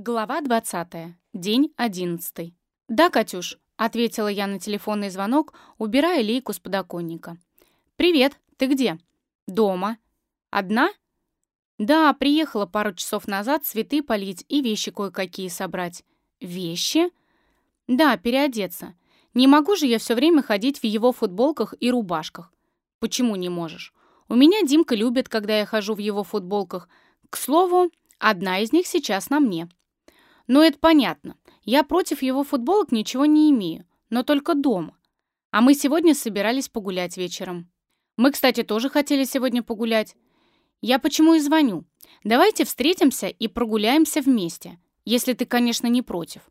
Глава 20. День 11. «Да, Катюш», — ответила я на телефонный звонок, убирая лейку с подоконника. «Привет, ты где?» «Дома». «Одна?» «Да, приехала пару часов назад цветы полить и вещи кое-какие собрать». «Вещи?» «Да, переодеться. Не могу же я все время ходить в его футболках и рубашках». «Почему не можешь?» «У меня Димка любит, когда я хожу в его футболках. К слову, одна из них сейчас на мне». Ну, это понятно. Я против его футболок ничего не имею, но только дома. А мы сегодня собирались погулять вечером. Мы, кстати, тоже хотели сегодня погулять. Я почему и звоню. Давайте встретимся и прогуляемся вместе, если ты, конечно, не против.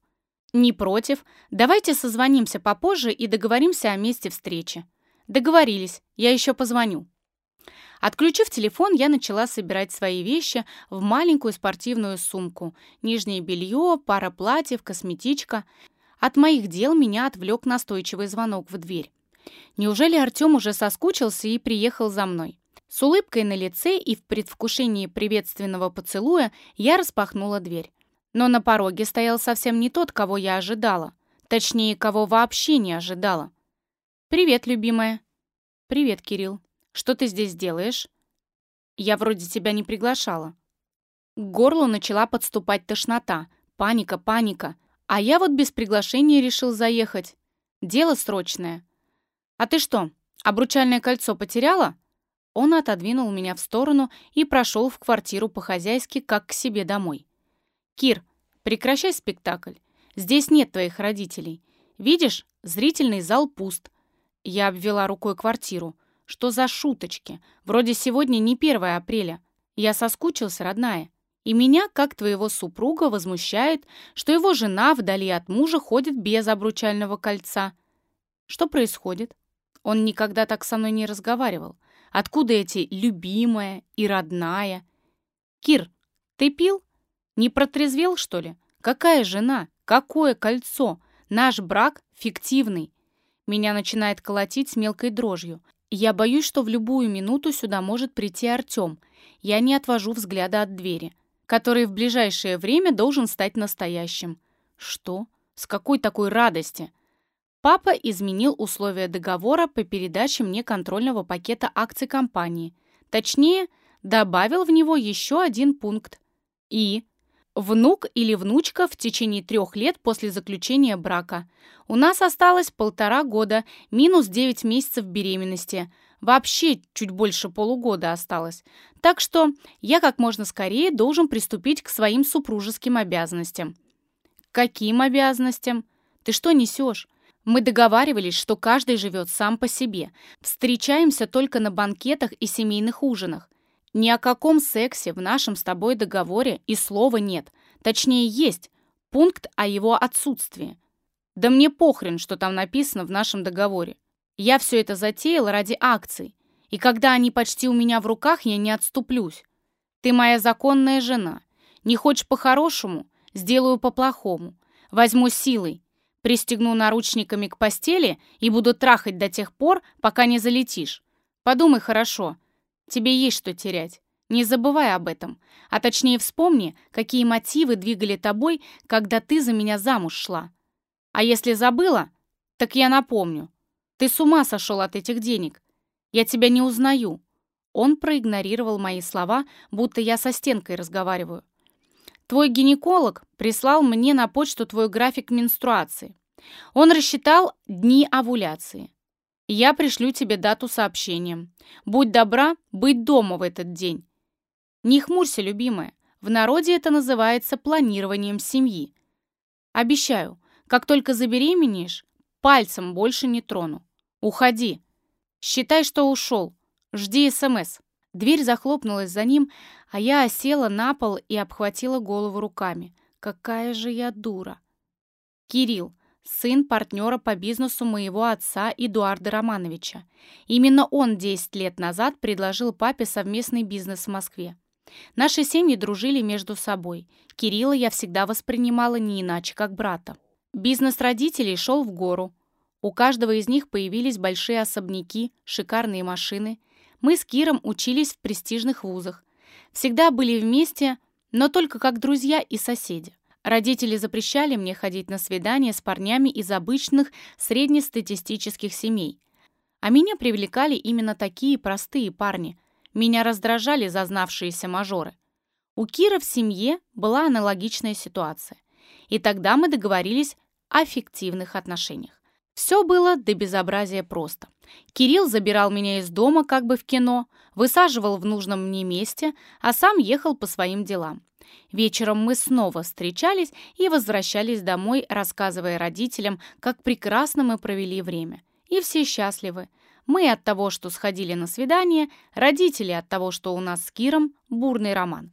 Не против. Давайте созвонимся попозже и договоримся о месте встречи. Договорились. Я еще позвоню. Отключив телефон, я начала собирать свои вещи в маленькую спортивную сумку. Нижнее белье, пара платьев, косметичка. От моих дел меня отвлек настойчивый звонок в дверь. Неужели Артем уже соскучился и приехал за мной? С улыбкой на лице и в предвкушении приветственного поцелуя я распахнула дверь. Но на пороге стоял совсем не тот, кого я ожидала. Точнее, кого вообще не ожидала. «Привет, любимая». «Привет, Кирилл». Что ты здесь делаешь? Я вроде тебя не приглашала. К горлу начала подступать тошнота. Паника, паника. А я вот без приглашения решил заехать. Дело срочное. А ты что, обручальное кольцо потеряла? Он отодвинул меня в сторону и прошел в квартиру по-хозяйски, как к себе домой. «Кир, прекращай спектакль. Здесь нет твоих родителей. Видишь, зрительный зал пуст». Я обвела рукой квартиру. Что за шуточки? Вроде сегодня не 1 апреля. Я соскучился, родная. И меня, как твоего супруга, возмущает, что его жена вдали от мужа ходит без обручального кольца. Что происходит? Он никогда так со мной не разговаривал. Откуда эти «любимая» и «родная»? Кир, ты пил? Не протрезвел, что ли? Какая жена? Какое кольцо? Наш брак фиктивный. Меня начинает колотить с мелкой дрожью. Я боюсь, что в любую минуту сюда может прийти Артем. Я не отвожу взгляда от двери, который в ближайшее время должен стать настоящим. Что? С какой такой радости? Папа изменил условия договора по передаче мне контрольного пакета акций компании. Точнее, добавил в него еще один пункт. И внук или внучка в течение трех лет после заключения брака. У нас осталось полтора года, минус девять месяцев беременности. Вообще чуть больше полугода осталось. Так что я как можно скорее должен приступить к своим супружеским обязанностям. Каким обязанностям? Ты что несешь? Мы договаривались, что каждый живет сам по себе. Встречаемся только на банкетах и семейных ужинах. Ни о каком сексе в нашем с тобой договоре и слова нет. Точнее, есть пункт о его отсутствии. Да мне похрен, что там написано в нашем договоре. Я все это затеял ради акций. И когда они почти у меня в руках, я не отступлюсь. Ты моя законная жена. Не хочешь по-хорошему? Сделаю по-плохому. Возьму силой. Пристегну наручниками к постели и буду трахать до тех пор, пока не залетишь. Подумай хорошо. Тебе есть что терять. Не забывай об этом. А точнее вспомни, какие мотивы двигали тобой, когда ты за меня замуж шла. А если забыла, так я напомню. Ты с ума сошел от этих денег. Я тебя не узнаю. Он проигнорировал мои слова, будто я со стенкой разговариваю. Твой гинеколог прислал мне на почту твой график менструации. Он рассчитал дни овуляции. Я пришлю тебе дату сообщения. Будь добра быть дома в этот день. Не хмурься, любимая. В народе это называется планированием семьи. Обещаю, как только забеременеешь, пальцем больше не трону. Уходи. Считай, что ушел. Жди СМС. Дверь захлопнулась за ним, а я осела на пол и обхватила голову руками. Какая же я дура. Кирилл, сын партнера по бизнесу моего отца Эдуарда Романовича. Именно он 10 лет назад предложил папе совместный бизнес в Москве. Наши семьи дружили между собой. Кирилла я всегда воспринимала не иначе, как брата. Бизнес родителей шел в гору. У каждого из них появились большие особняки, шикарные машины. Мы с Киром учились в престижных вузах. Всегда были вместе, но только как друзья и соседи. Родители запрещали мне ходить на свидания с парнями из обычных среднестатистических семей. А меня привлекали именно такие простые парни. Меня раздражали зазнавшиеся мажоры. У Кира в семье была аналогичная ситуация. И тогда мы договорились о фиктивных отношениях. Все было до безобразия просто. Кирилл забирал меня из дома как бы в кино, высаживал в нужном мне месте, а сам ехал по своим делам. Вечером мы снова встречались и возвращались домой, рассказывая родителям, как прекрасно мы провели время. И все счастливы. Мы от того, что сходили на свидание, родители от того, что у нас с Киром бурный роман.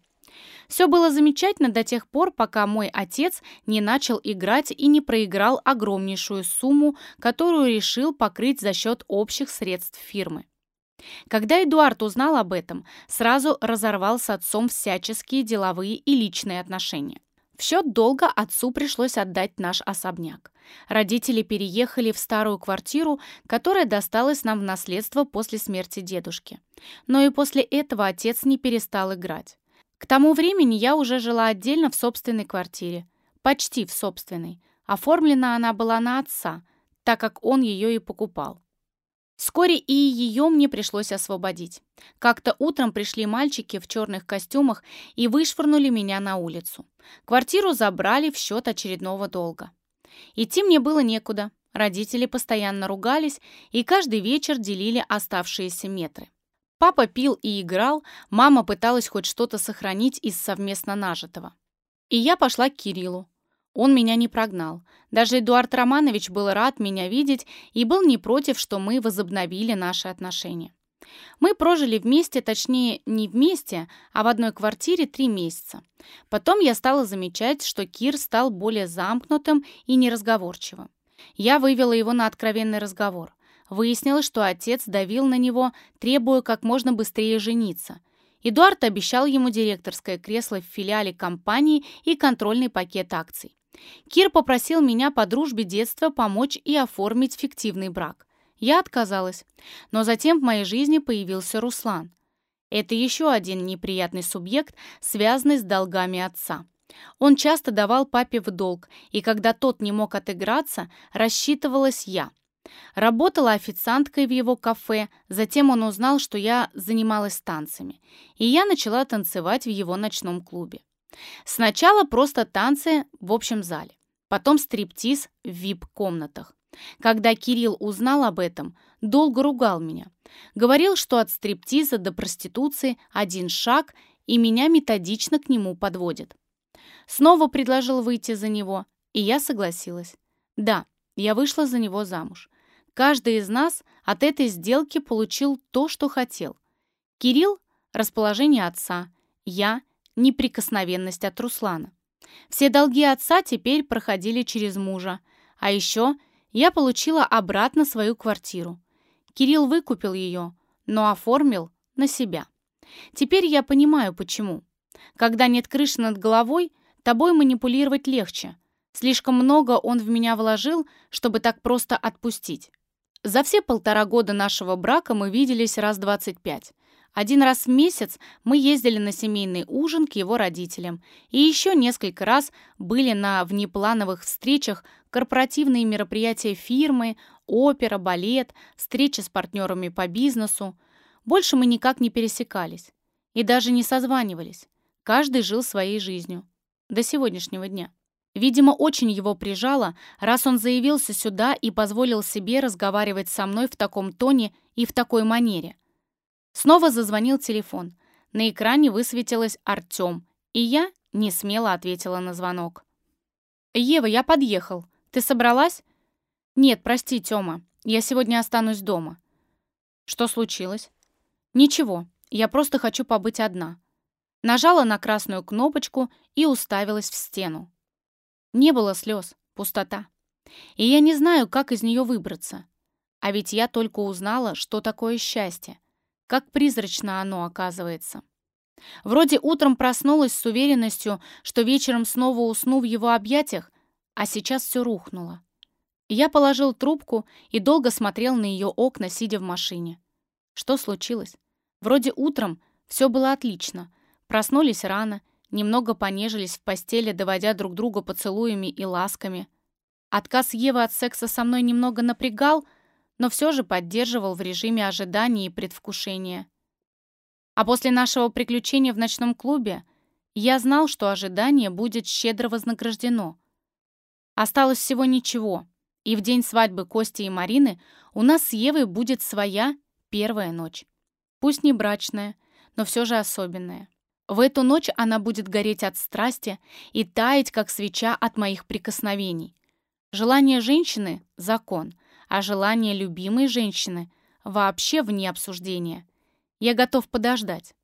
Все было замечательно до тех пор, пока мой отец не начал играть и не проиграл огромнейшую сумму, которую решил покрыть за счет общих средств фирмы. Когда Эдуард узнал об этом, сразу разорвал с отцом всяческие деловые и личные отношения. В счет долга отцу пришлось отдать наш особняк. Родители переехали в старую квартиру, которая досталась нам в наследство после смерти дедушки. Но и после этого отец не перестал играть. К тому времени я уже жила отдельно в собственной квартире. Почти в собственной. Оформлена она была на отца, так как он ее и покупал. Вскоре и ее мне пришлось освободить. Как-то утром пришли мальчики в черных костюмах и вышвырнули меня на улицу. Квартиру забрали в счет очередного долга. Идти мне было некуда. Родители постоянно ругались и каждый вечер делили оставшиеся метры. Папа пил и играл, мама пыталась хоть что-то сохранить из совместно нажитого. И я пошла к Кириллу. Он меня не прогнал. Даже Эдуард Романович был рад меня видеть и был не против, что мы возобновили наши отношения. Мы прожили вместе, точнее, не вместе, а в одной квартире три месяца. Потом я стала замечать, что Кир стал более замкнутым и неразговорчивым. Я вывела его на откровенный разговор. Выяснилось, что отец давил на него, требуя как можно быстрее жениться – Эдуард обещал ему директорское кресло в филиале компании и контрольный пакет акций. Кир попросил меня по дружбе детства помочь и оформить фиктивный брак. Я отказалась. Но затем в моей жизни появился Руслан. Это еще один неприятный субъект, связанный с долгами отца. Он часто давал папе в долг, и когда тот не мог отыграться, рассчитывалась я. Работала официанткой в его кафе, затем он узнал, что я занималась танцами, и я начала танцевать в его ночном клубе. Сначала просто танцы в общем зале, потом стриптиз в вип-комнатах. Когда Кирилл узнал об этом, долго ругал меня. Говорил, что от стриптиза до проституции один шаг, и меня методично к нему подводит. Снова предложил выйти за него, и я согласилась. Да, я вышла за него замуж. Каждый из нас от этой сделки получил то, что хотел. Кирилл – расположение отца, я – неприкосновенность от Руслана. Все долги отца теперь проходили через мужа. А еще я получила обратно свою квартиру. Кирилл выкупил ее, но оформил на себя. Теперь я понимаю, почему. Когда нет крыши над головой, тобой манипулировать легче. Слишком много он в меня вложил, чтобы так просто отпустить. За все полтора года нашего брака мы виделись раз двадцать пять. Один раз в месяц мы ездили на семейный ужин к его родителям и еще несколько раз были на внеплановых встречах, корпоративные мероприятия фирмы, опера, балет, встречи с партнерами по бизнесу. Больше мы никак не пересекались и даже не созванивались. Каждый жил своей жизнью. До сегодняшнего дня. Видимо, очень его прижало, раз он заявился сюда и позволил себе разговаривать со мной в таком тоне и в такой манере – Снова зазвонил телефон. На экране высветилось «Артем», и я не смело ответила на звонок. «Ева, я подъехал. Ты собралась?» «Нет, прости, Тёма. Я сегодня останусь дома». «Что случилось?» «Ничего. Я просто хочу побыть одна». Нажала на красную кнопочку и уставилась в стену. Не было слез, пустота. И я не знаю, как из нее выбраться. А ведь я только узнала, что такое счастье. Как призрачно оно оказывается. Вроде утром проснулась с уверенностью, что вечером снова усну в его объятиях, а сейчас все рухнуло. Я положил трубку и долго смотрел на ее окна, сидя в машине. Что случилось? Вроде утром все было отлично. Проснулись рано, немного понежились в постели, доводя друг друга поцелуями и ласками. Отказ Евы от секса со мной немного напрягал, но все же поддерживал в режиме ожидания и предвкушения. А после нашего приключения в ночном клубе я знал, что ожидание будет щедро вознаграждено. Осталось всего ничего, и в день свадьбы Кости и Марины у нас с Евой будет своя первая ночь. Пусть не брачная, но все же особенная. В эту ночь она будет гореть от страсти и таять, как свеча от моих прикосновений. Желание женщины — закон, а желание любимой женщины — вообще вне обсуждения. Я готов подождать.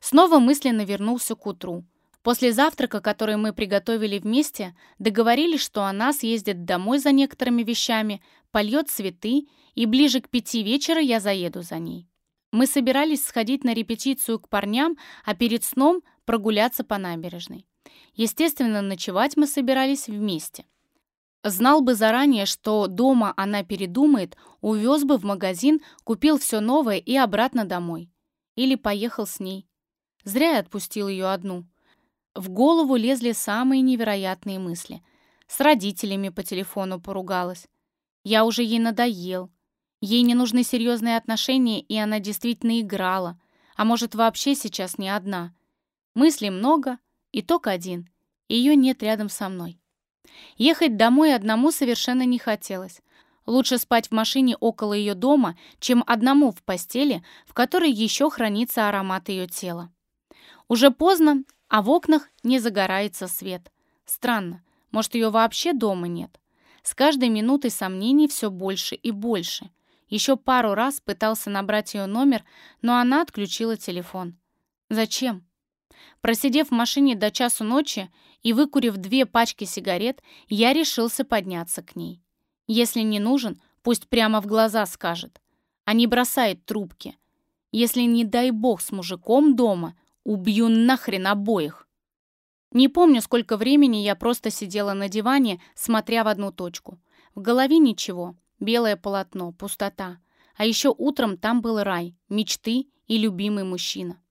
Снова мысленно вернулся к утру. После завтрака, который мы приготовили вместе, договорились, что она съездит домой за некоторыми вещами, польет цветы, и ближе к пяти вечера я заеду за ней. Мы собирались сходить на репетицию к парням, а перед сном прогуляться по набережной. Естественно, ночевать мы собирались вместе. Знал бы заранее, что дома она передумает, увез бы в магазин, купил все новое и обратно домой. Или поехал с ней. Зря я отпустил ее одну. В голову лезли самые невероятные мысли. С родителями по телефону поругалась. Я уже ей надоел. Ей не нужны серьезные отношения, и она действительно играла. А может, вообще сейчас не одна. Мыслей много, итог один. Ее нет рядом со мной. Ехать домой одному совершенно не хотелось. Лучше спать в машине около ее дома, чем одному в постели, в которой еще хранится аромат ее тела. Уже поздно, а в окнах не загорается свет. Странно, может, ее вообще дома нет? С каждой минутой сомнений все больше и больше. Еще пару раз пытался набрать ее номер, но она отключила телефон. Зачем? Просидев в машине до часу ночи и выкурив две пачки сигарет, я решился подняться к ней. Если не нужен, пусть прямо в глаза скажет, а не бросает трубки. Если, не дай бог, с мужиком дома, убью нахрен обоих. Не помню, сколько времени я просто сидела на диване, смотря в одну точку. В голове ничего, Белое полотно, пустота. А еще утром там был рай, мечты и любимый мужчина.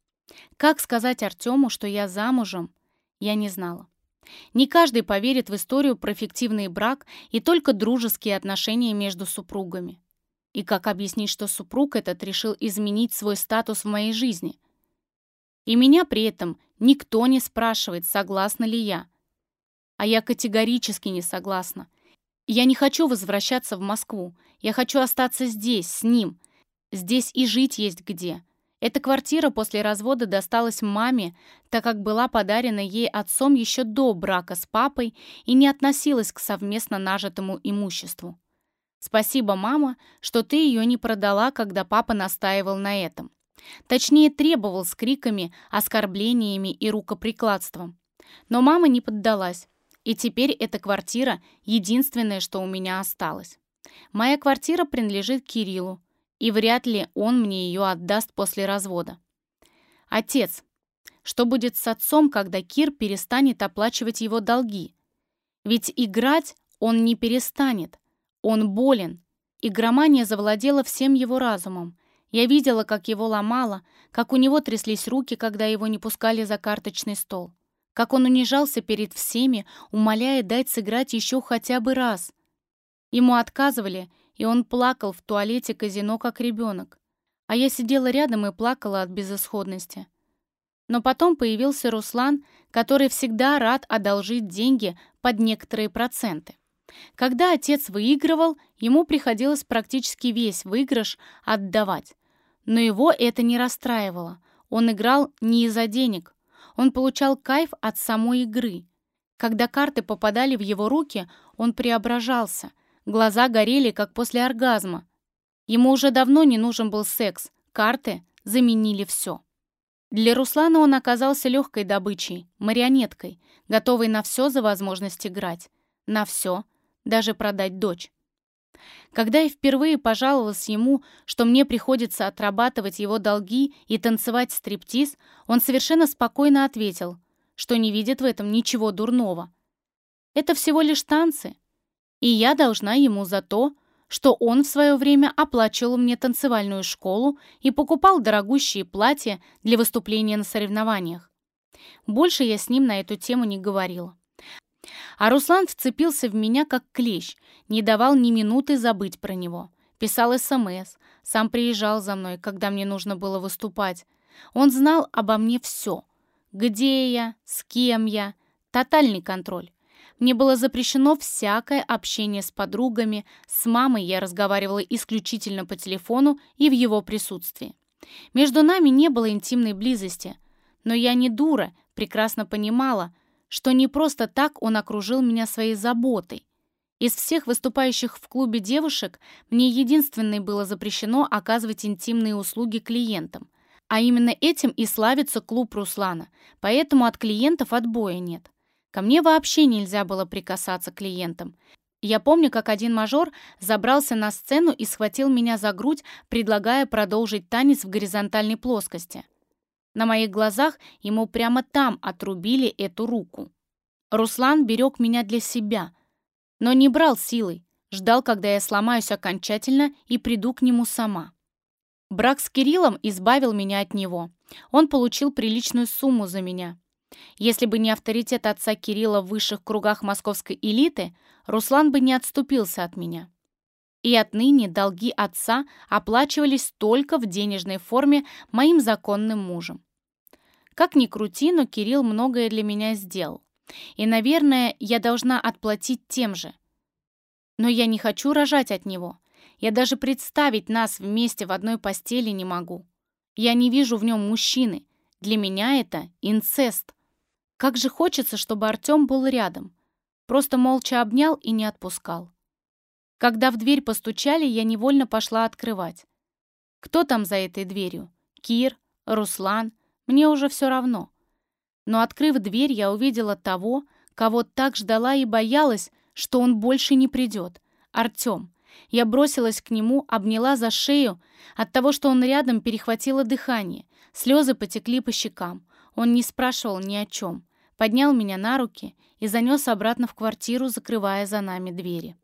Как сказать Артему, что я замужем, я не знала. Не каждый поверит в историю про фиктивный брак и только дружеские отношения между супругами. И как объяснить, что супруг этот решил изменить свой статус в моей жизни? И меня при этом никто не спрашивает, согласна ли я. А я категорически не согласна. Я не хочу возвращаться в Москву. Я хочу остаться здесь, с ним. Здесь и жить есть где. Эта квартира после развода досталась маме, так как была подарена ей отцом еще до брака с папой и не относилась к совместно нажитому имуществу. Спасибо, мама, что ты ее не продала, когда папа настаивал на этом. Точнее, требовал с криками, оскорблениями и рукоприкладством. Но мама не поддалась. И теперь эта квартира — единственное, что у меня осталось. Моя квартира принадлежит Кириллу, и вряд ли он мне ее отдаст после развода. Отец. Что будет с отцом, когда Кир перестанет оплачивать его долги? Ведь играть он не перестанет. Он болен. Игромания завладела всем его разумом. Я видела, как его ломало, как у него тряслись руки, когда его не пускали за карточный стол как он унижался перед всеми, умоляя дать сыграть еще хотя бы раз. Ему отказывали, и он плакал в туалете казино, как ребенок. А я сидела рядом и плакала от безысходности. Но потом появился Руслан, который всегда рад одолжить деньги под некоторые проценты. Когда отец выигрывал, ему приходилось практически весь выигрыш отдавать. Но его это не расстраивало. Он играл не из-за денег, он получал кайф от самой игры. Когда карты попадали в его руки, он преображался. Глаза горели, как после оргазма. Ему уже давно не нужен был секс. Карты заменили все. Для Руслана он оказался легкой добычей, марионеткой, готовой на все за возможность играть. На все, даже продать дочь. Когда я впервые пожаловалась ему, что мне приходится отрабатывать его долги и танцевать стриптиз, он совершенно спокойно ответил, что не видит в этом ничего дурного. Это всего лишь танцы, и я должна ему за то, что он в свое время оплачивал мне танцевальную школу и покупал дорогущие платья для выступления на соревнованиях. Больше я с ним на эту тему не говорила. А Руслан вцепился в меня как клещ, не давал ни минуты забыть про него. Писал СМС, сам приезжал за мной, когда мне нужно было выступать. Он знал обо мне все. Где я, с кем я. Тотальный контроль. Мне было запрещено всякое общение с подругами, с мамой я разговаривала исключительно по телефону и в его присутствии. Между нами не было интимной близости, но я не дура, прекрасно понимала, что не просто так он окружил меня своей заботой. Из всех выступающих в клубе девушек мне единственной было запрещено оказывать интимные услуги клиентам. А именно этим и славится клуб Руслана, поэтому от клиентов отбоя нет. Ко мне вообще нельзя было прикасаться к клиентам. Я помню, как один мажор забрался на сцену и схватил меня за грудь, предлагая продолжить танец в горизонтальной плоскости. На моих глазах ему прямо там отрубили эту руку. Руслан берег меня для себя, но не брал силой, ждал, когда я сломаюсь окончательно и приду к нему сама. Брак с Кириллом избавил меня от него. Он получил приличную сумму за меня. Если бы не авторитет отца Кирилла в высших кругах московской элиты, Руслан бы не отступился от меня. И отныне долги отца оплачивались только в денежной форме моим законным мужем. Как ни крути, но Кирилл многое для меня сделал. И, наверное, я должна отплатить тем же. Но я не хочу рожать от него. Я даже представить нас вместе в одной постели не могу. Я не вижу в нем мужчины. Для меня это инцест. Как же хочется, чтобы Артем был рядом. Просто молча обнял и не отпускал. Когда в дверь постучали, я невольно пошла открывать. Кто там за этой дверью? Кир? Руслан? Мне уже все равно. Но, открыв дверь, я увидела того, кого так ждала и боялась, что он больше не придет. Артем. Я бросилась к нему, обняла за шею. От того, что он рядом, перехватило дыхание. Слезы потекли по щекам. Он не спрашивал ни о чем. Поднял меня на руки и занес обратно в квартиру, закрывая за нами двери.